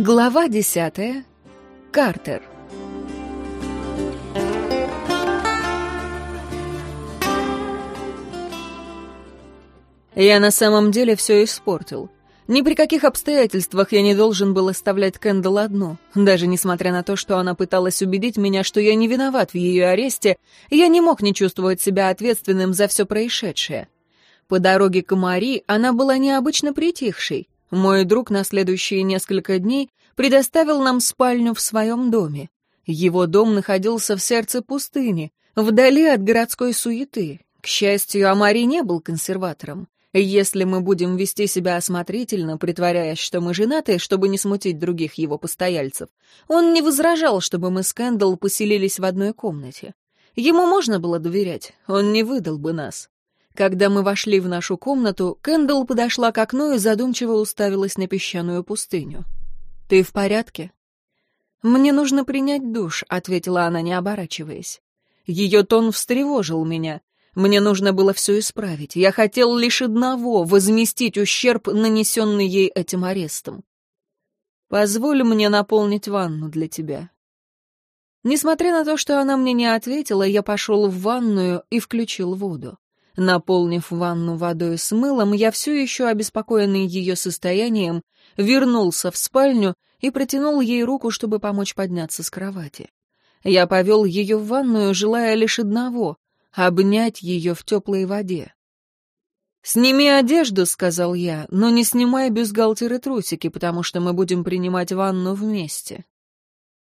Глава десятая. Картер. Я на самом деле все испортил. Ни при каких обстоятельствах я не должен был оставлять Кэндалл одну. Даже несмотря на то, что она пыталась убедить меня, что я не виноват в ее аресте, я не мог не чувствовать себя ответственным за все происшедшее. По дороге к Мари она была необычно притихшей. Мой друг на следующие несколько дней предоставил нам спальню в своем доме. Его дом находился в сердце пустыни, вдали от городской суеты. К счастью, Амари не был консерватором. Если мы будем вести себя осмотрительно, притворяясь, что мы женаты, чтобы не смутить других его постояльцев, он не возражал, чтобы мы с Кэндалл поселились в одной комнате. Ему можно было доверять, он не выдал бы нас. Когда мы вошли в нашу комнату, Кэндалл подошла к окну и задумчиво уставилась на песчаную пустыню. «Ты в порядке?» «Мне нужно принять душ», — ответила она, не оборачиваясь. Ее тон встревожил меня. Мне нужно было все исправить. Я хотел лишь одного — возместить ущерб, нанесенный ей этим арестом. «Позволь мне наполнить ванну для тебя». Несмотря на то, что она мне не ответила, я пошел в ванную и включил воду. Наполнив ванну водой с мылом, я все еще обеспокоенный ее состоянием, вернулся в спальню и протянул ей руку, чтобы помочь подняться с кровати. Я повел ее в ванную, желая лишь одного обнять ее в теплой воде. «Сними одежду», — сказал я, — «но не снимай бюстгальтер и трусики, потому что мы будем принимать ванну вместе».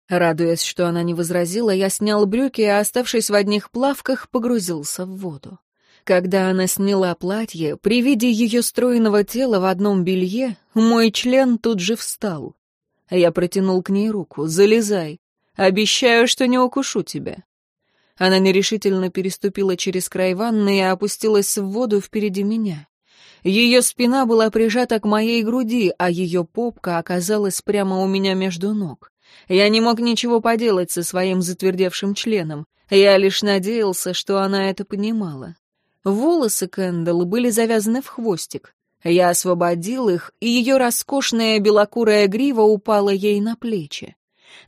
Радуясь, что она не возразила, я снял брюки и, оставшись в одних плавках, погрузился в воду. Когда она сняла платье, при виде ее стройного тела в одном белье, мой член тут же встал. Я протянул к ней руку. «Залезай. Обещаю, что не укушу тебя». Она нерешительно переступила через край ванны и опустилась в воду впереди меня. Ее спина была прижата к моей груди, а ее попка оказалась прямо у меня между ног. Я не мог ничего поделать со своим затвердевшим членом. Я лишь надеялся, что она это понимала. Волосы Кэндалл были завязаны в хвостик. Я освободил их, и ее роскошная белокурая грива упала ей на плечи.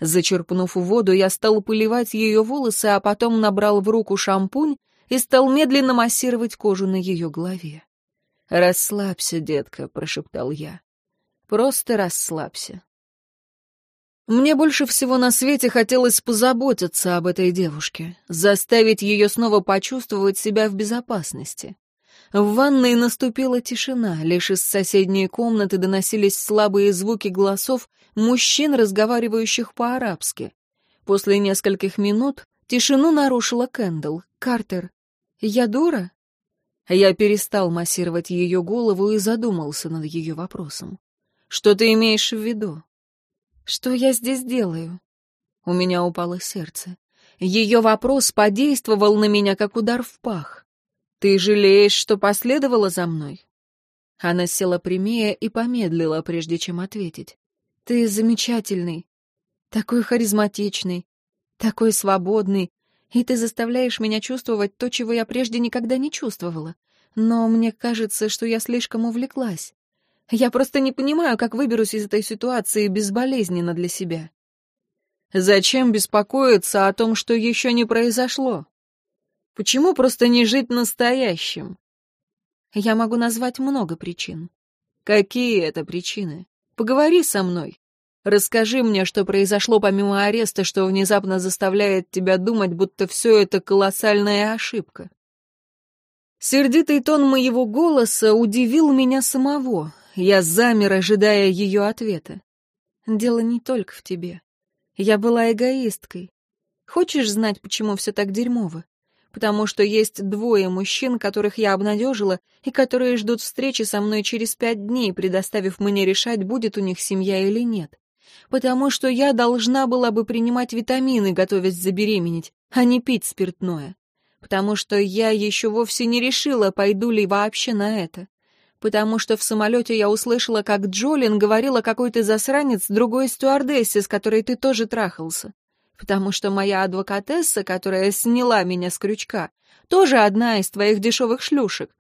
Зачерпнув воду, я стал поливать ее волосы, а потом набрал в руку шампунь и стал медленно массировать кожу на ее голове. «Расслабься, детка», — прошептал я. «Просто расслабься». Мне больше всего на свете хотелось позаботиться об этой девушке, заставить ее снова почувствовать себя в безопасности. В ванной наступила тишина, лишь из соседней комнаты доносились слабые звуки голосов мужчин, разговаривающих по-арабски. После нескольких минут тишину нарушила Кэндалл. «Картер, я дура?» Я перестал массировать ее голову и задумался над ее вопросом. «Что ты имеешь в виду?» «Что я здесь делаю?» У меня упало сердце. Ее вопрос подействовал на меня, как удар в пах. «Ты жалеешь, что последовала за мной?» Она села прямее и помедлила, прежде чем ответить. «Ты замечательный, такой харизматичный, такой свободный, и ты заставляешь меня чувствовать то, чего я прежде никогда не чувствовала. Но мне кажется, что я слишком увлеклась. Я просто не понимаю, как выберусь из этой ситуации безболезненно для себя». «Зачем беспокоиться о том, что еще не произошло?» Почему просто не жить настоящим? Я могу назвать много причин. Какие это причины? Поговори со мной. Расскажи мне, что произошло помимо ареста, что внезапно заставляет тебя думать, будто все это колоссальная ошибка. Сердитый тон моего голоса удивил меня самого. Я замер, ожидая ее ответа. Дело не только в тебе. Я была эгоисткой. Хочешь знать, почему все так дерьмово? потому что есть двое мужчин, которых я обнадежила, и которые ждут встречи со мной через пять дней, предоставив мне решать, будет у них семья или нет. Потому что я должна была бы принимать витамины, готовясь забеременеть, а не пить спиртное. Потому что я еще вовсе не решила, пойду ли вообще на это. Потому что в самолете я услышала, как Джолин говорила какой-то засранец другой стюардессе, с которой ты тоже трахался потому что моя адвокатесса, которая сняла меня с крючка, тоже одна из твоих дешевых шлюшек.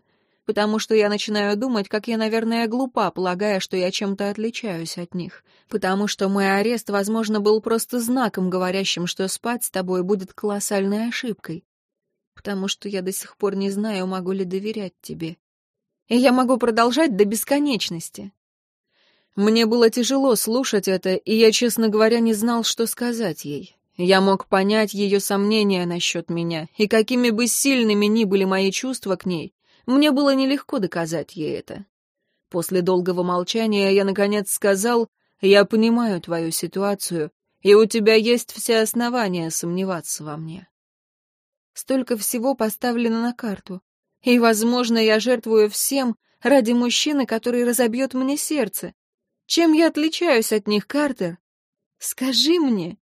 потому что я начинаю думать, как я, наверное, глупа, полагая, что я чем-то отличаюсь от них, потому что мой арест, возможно, был просто знаком, говорящим, что спать с тобой будет колоссальной ошибкой, потому что я до сих пор не знаю, могу ли доверять тебе. И я могу продолжать до бесконечности. Мне было тяжело слушать это, и я, честно говоря, не знал, что сказать ей. Я мог понять ее сомнения насчет меня, и какими бы сильными ни были мои чувства к ней, мне было нелегко доказать ей это. После долгого молчания я, наконец, сказал, «Я понимаю твою ситуацию, и у тебя есть все основания сомневаться во мне». Столько всего поставлено на карту. И, возможно, я жертвую всем ради мужчины, который разобьет мне сердце. Чем я отличаюсь от них, Картер? Скажи мне.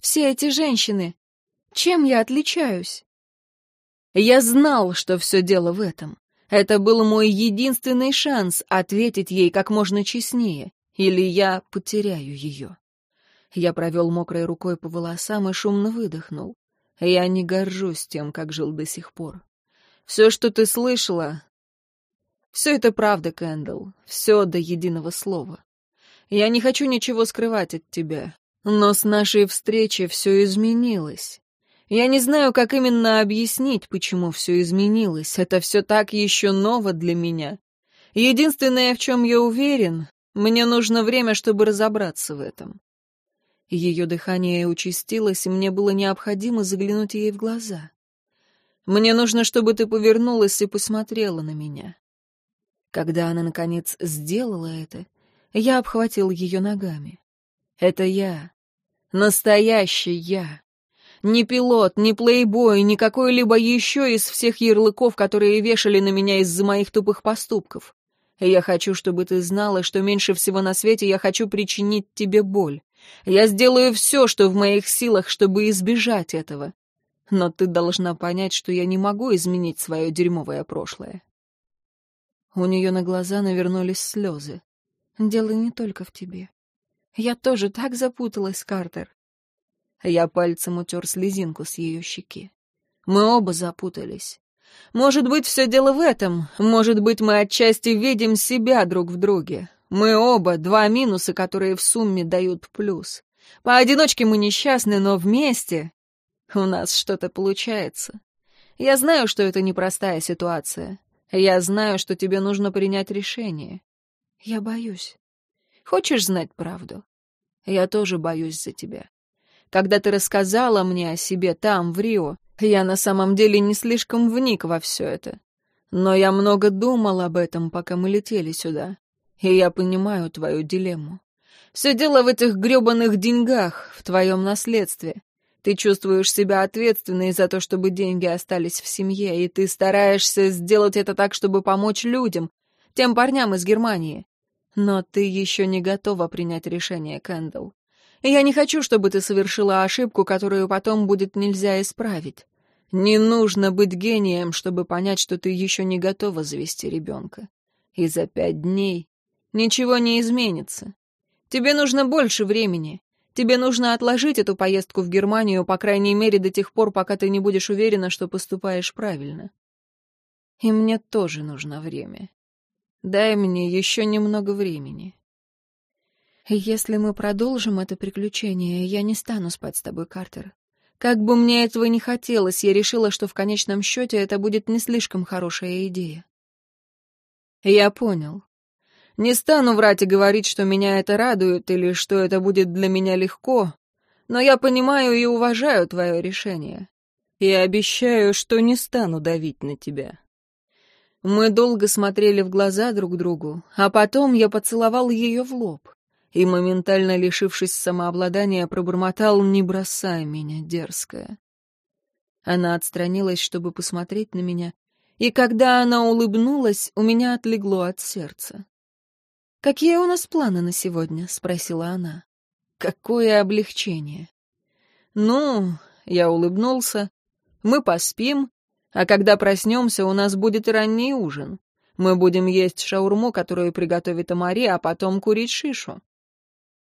Все эти женщины. Чем я отличаюсь? Я знал, что все дело в этом. Это был мой единственный шанс ответить ей как можно честнее, или я потеряю ее. Я провел мокрой рукой по волосам и шумно выдохнул. Я не горжусь тем, как жил до сих пор. Все, что ты слышала, все это правда, Кэндалл, все до единого слова. Я не хочу ничего скрывать от тебя, но с нашей встречи все изменилось. Я не знаю, как именно объяснить, почему все изменилось. Это все так еще ново для меня. Единственное, в чем я уверен, мне нужно время, чтобы разобраться в этом. Ее дыхание участилось, и мне было необходимо заглянуть ей в глаза. Мне нужно, чтобы ты повернулась и посмотрела на меня. Когда она, наконец, сделала это, я обхватил ее ногами. Это я. Настоящий я. Ни пилот, ни плейбой, ни какой-либо еще из всех ярлыков, которые вешали на меня из-за моих тупых поступков. Я хочу, чтобы ты знала, что меньше всего на свете я хочу причинить тебе боль. Я сделаю все, что в моих силах, чтобы избежать этого. Но ты должна понять, что я не могу изменить свое дерьмовое прошлое. У нее на глаза навернулись слезы. Дело не только в тебе. Я тоже так запуталась, Картер. Я пальцем утер слезинку с ее щеки. Мы оба запутались. Может быть, все дело в этом. Может быть, мы отчасти видим себя друг в друге. Мы оба — два минуса, которые в сумме дают плюс. Поодиночке мы несчастны, но вместе у нас что-то получается. Я знаю, что это непростая ситуация. Я знаю, что тебе нужно принять решение. Я боюсь. Хочешь знать правду? Я тоже боюсь за тебя. Когда ты рассказала мне о себе там, в Рио, я на самом деле не слишком вник во все это. Но я много думал об этом, пока мы летели сюда. И я понимаю твою дилемму. Все дело в этих гребаных деньгах, в твоем наследстве. Ты чувствуешь себя ответственной за то, чтобы деньги остались в семье, и ты стараешься сделать это так, чтобы помочь людям, тем парням из Германии. Но ты еще не готова принять решение, Кэндалл. И я не хочу, чтобы ты совершила ошибку, которую потом будет нельзя исправить. Не нужно быть гением, чтобы понять, что ты еще не готова завести ребенка. И за пять дней ничего не изменится. Тебе нужно больше времени. Тебе нужно отложить эту поездку в Германию, по крайней мере, до тех пор, пока ты не будешь уверена, что поступаешь правильно. И мне тоже нужно время. Дай мне еще немного времени. Если мы продолжим это приключение, я не стану спать с тобой, Картер. Как бы мне этого не хотелось, я решила, что в конечном счете это будет не слишком хорошая идея. Я понял. Не стану врать и говорить, что меня это радует или что это будет для меня легко, но я понимаю и уважаю твое решение. И обещаю, что не стану давить на тебя. Мы долго смотрели в глаза друг другу, а потом я поцеловал ее в лоб и, моментально лишившись самообладания, пробормотал «Не бросай меня, дерзкая». Она отстранилась, чтобы посмотреть на меня, и когда она улыбнулась, у меня отлегло от сердца. «Какие у нас планы на сегодня?» — спросила она. «Какое облегчение!» «Ну...» — я улыбнулся. «Мы поспим, а когда проснемся, у нас будет ранний ужин. Мы будем есть шаурму, которую приготовит Амари, а потом курить шишу».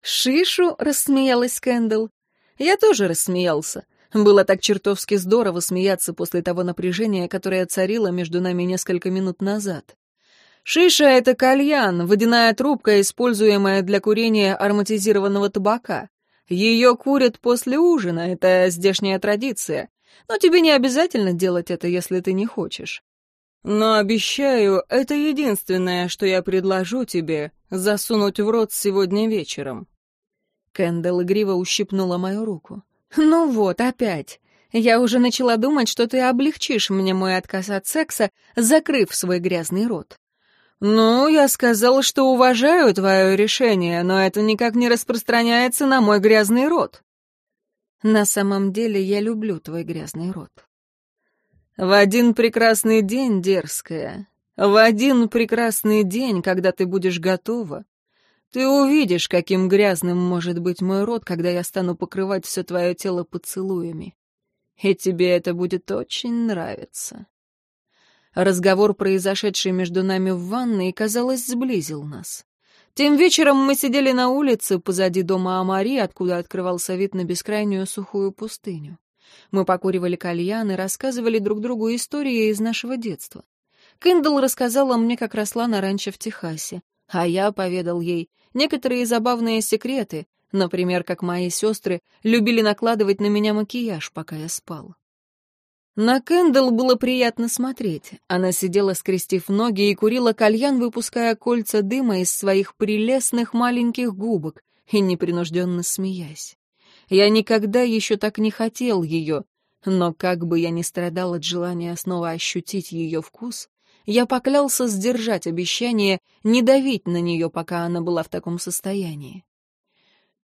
«Шишу?» — рассмеялась Кэндалл. Я тоже рассмеялся. Было так чертовски здорово смеяться после того напряжения, которое царило между нами несколько минут назад. Шиша — это кальян, водяная трубка, используемая для курения ароматизированного табака. Ее курят после ужина, это здешняя традиция. Но тебе не обязательно делать это, если ты не хочешь. Но обещаю, это единственное, что я предложу тебе засунуть в рот сегодня вечером. Кэндалл игриво ущипнула мою руку. «Ну вот, опять. Я уже начала думать, что ты облегчишь мне мой отказ от секса, закрыв свой грязный рот. «Ну, я сказал, что уважаю твое решение, но это никак не распространяется на мой грязный рот». «На самом деле я люблю твой грязный рот». «В один прекрасный день, дерзкая, в один прекрасный день, когда ты будешь готова, ты увидишь, каким грязным может быть мой рот, когда я стану покрывать все твое тело поцелуями. И тебе это будет очень нравиться». Разговор, произошедший между нами в ванной, казалось, сблизил нас. Тем вечером мы сидели на улице позади дома Амари, откуда открывался вид на бескрайнюю сухую пустыню. Мы покуривали кальян и рассказывали друг другу истории из нашего детства. Кэндалл рассказала мне, как росла на ранчо в Техасе, а я поведал ей некоторые забавные секреты, например, как мои сестры любили накладывать на меня макияж, пока я спал. На Кэндалл было приятно смотреть. Она сидела, скрестив ноги, и курила кальян, выпуская кольца дыма из своих прелестных маленьких губок и непринужденно смеясь. Я никогда еще так не хотел ее, но как бы я ни страдал от желания снова ощутить ее вкус, я поклялся сдержать обещание не давить на нее, пока она была в таком состоянии.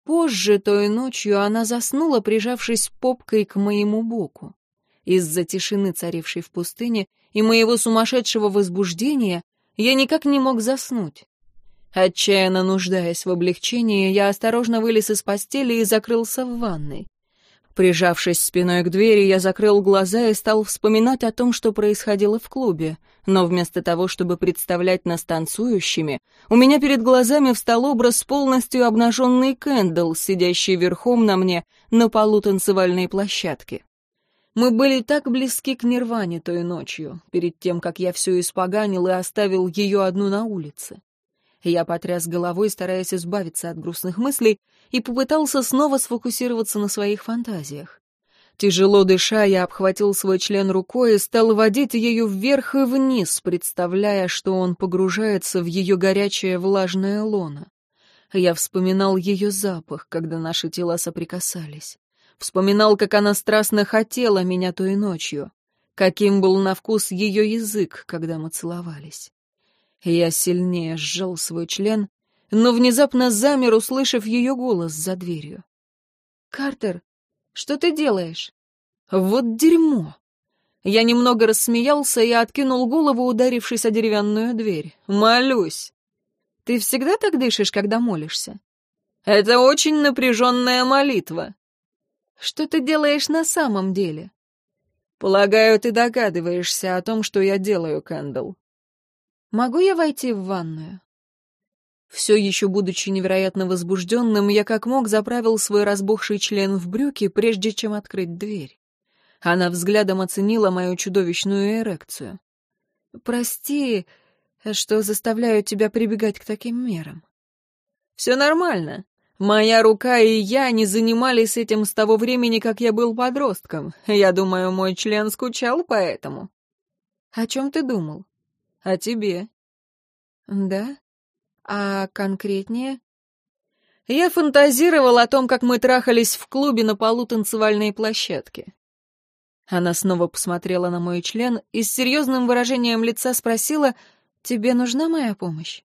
Позже, той ночью, она заснула, прижавшись попкой к моему боку. Из-за тишины, царившей в пустыне, и моего сумасшедшего возбуждения я никак не мог заснуть. Отчаянно нуждаясь в облегчении, я осторожно вылез из постели и закрылся в ванной. Прижавшись спиной к двери, я закрыл глаза и стал вспоминать о том, что происходило в клубе. Но вместо того, чтобы представлять нас танцующими, у меня перед глазами встал образ полностью обнаженный Кэндалл, сидящий верхом на мне на полу танцевальной площадки. Мы были так близки к Нирване той ночью, перед тем, как я все испоганил и оставил ее одну на улице. Я потряс головой, стараясь избавиться от грустных мыслей, и попытался снова сфокусироваться на своих фантазиях. Тяжело дыша, я обхватил свой член рукой и стал водить ее вверх и вниз, представляя, что он погружается в ее горячее влажное лоно. Я вспоминал ее запах, когда наши тела соприкасались. Вспоминал, как она страстно хотела меня той ночью, каким был на вкус ее язык, когда мы целовались. Я сильнее сжал свой член, но внезапно замер, услышав ее голос за дверью. «Картер, что ты делаешь?» «Вот дерьмо!» Я немного рассмеялся и откинул голову, ударившись о деревянную дверь. «Молюсь!» «Ты всегда так дышишь, когда молишься?» «Это очень напряженная молитва. Что ты делаешь на самом деле? Полагаю, ты догадываешься о том, что я делаю, Кэндалл. Могу я войти в ванную? Все еще будучи невероятно возбужденным, я как мог заправил свой разбухший член в брюки, прежде чем открыть дверь. Она взглядом оценила мою чудовищную эрекцию. «Прости, что заставляю тебя прибегать к таким мерам». «Все нормально. Моя рука и я не занимались этим с того времени, как я был подростком. Я думаю, мой член скучал по этому. О чем ты думал? О тебе. Да? А конкретнее? Я фантазировал о том, как мы трахались в клубе на полу танцевальной площадки. Она снова посмотрела на мой член и с серьезным выражением лица спросила, «Тебе нужна моя помощь?»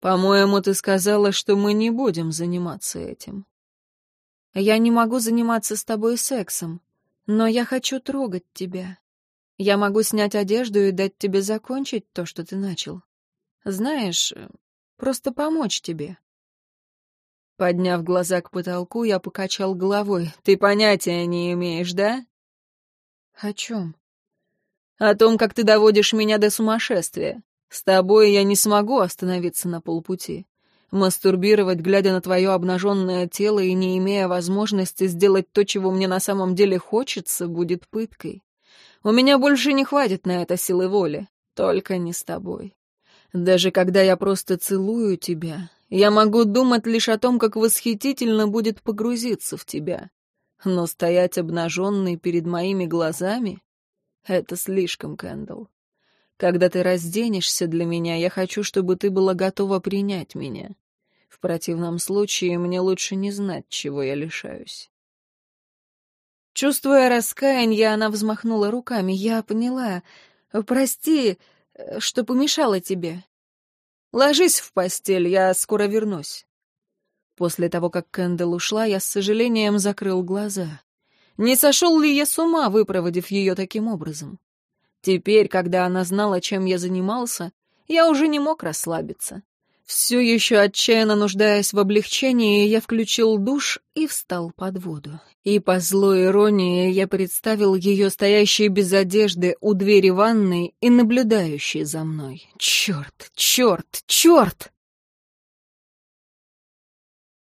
«По-моему, ты сказала, что мы не будем заниматься этим». «Я не могу заниматься с тобой сексом, но я хочу трогать тебя. Я могу снять одежду и дать тебе закончить то, что ты начал. Знаешь, просто помочь тебе». Подняв глаза к потолку, я покачал головой. «Ты понятия не имеешь, да?» «О чем?» «О том, как ты доводишь меня до сумасшествия. С тобой я не смогу остановиться на полпути. Мастурбировать, глядя на твое обнаженное тело и не имея возможности сделать то, чего мне на самом деле хочется, будет пыткой. У меня больше не хватит на это силы воли, только не с тобой. Даже когда я просто целую тебя, я могу думать лишь о том, как восхитительно будет погрузиться в тебя. Но стоять обнаженной перед моими глазами — это слишком, Кэндалл. Когда ты разденешься для меня, я хочу, чтобы ты была готова принять меня. В противном случае мне лучше не знать, чего я лишаюсь. Чувствуя раскаяние, она взмахнула руками. Я поняла. Прости, что помешала тебе. Ложись в постель, я скоро вернусь. После того, как Кэндалл ушла, я с сожалением закрыл глаза. Не сошел ли я с ума, выпроводив ее таким образом? Теперь, когда она знала, чем я занимался, я уже не мог расслабиться. Все еще отчаянно нуждаясь в облегчении, я включил душ и встал под воду. И по злой иронии я представил ее стоящей без одежды у двери ванной и наблюдающей за мной. Черт, черт, черт!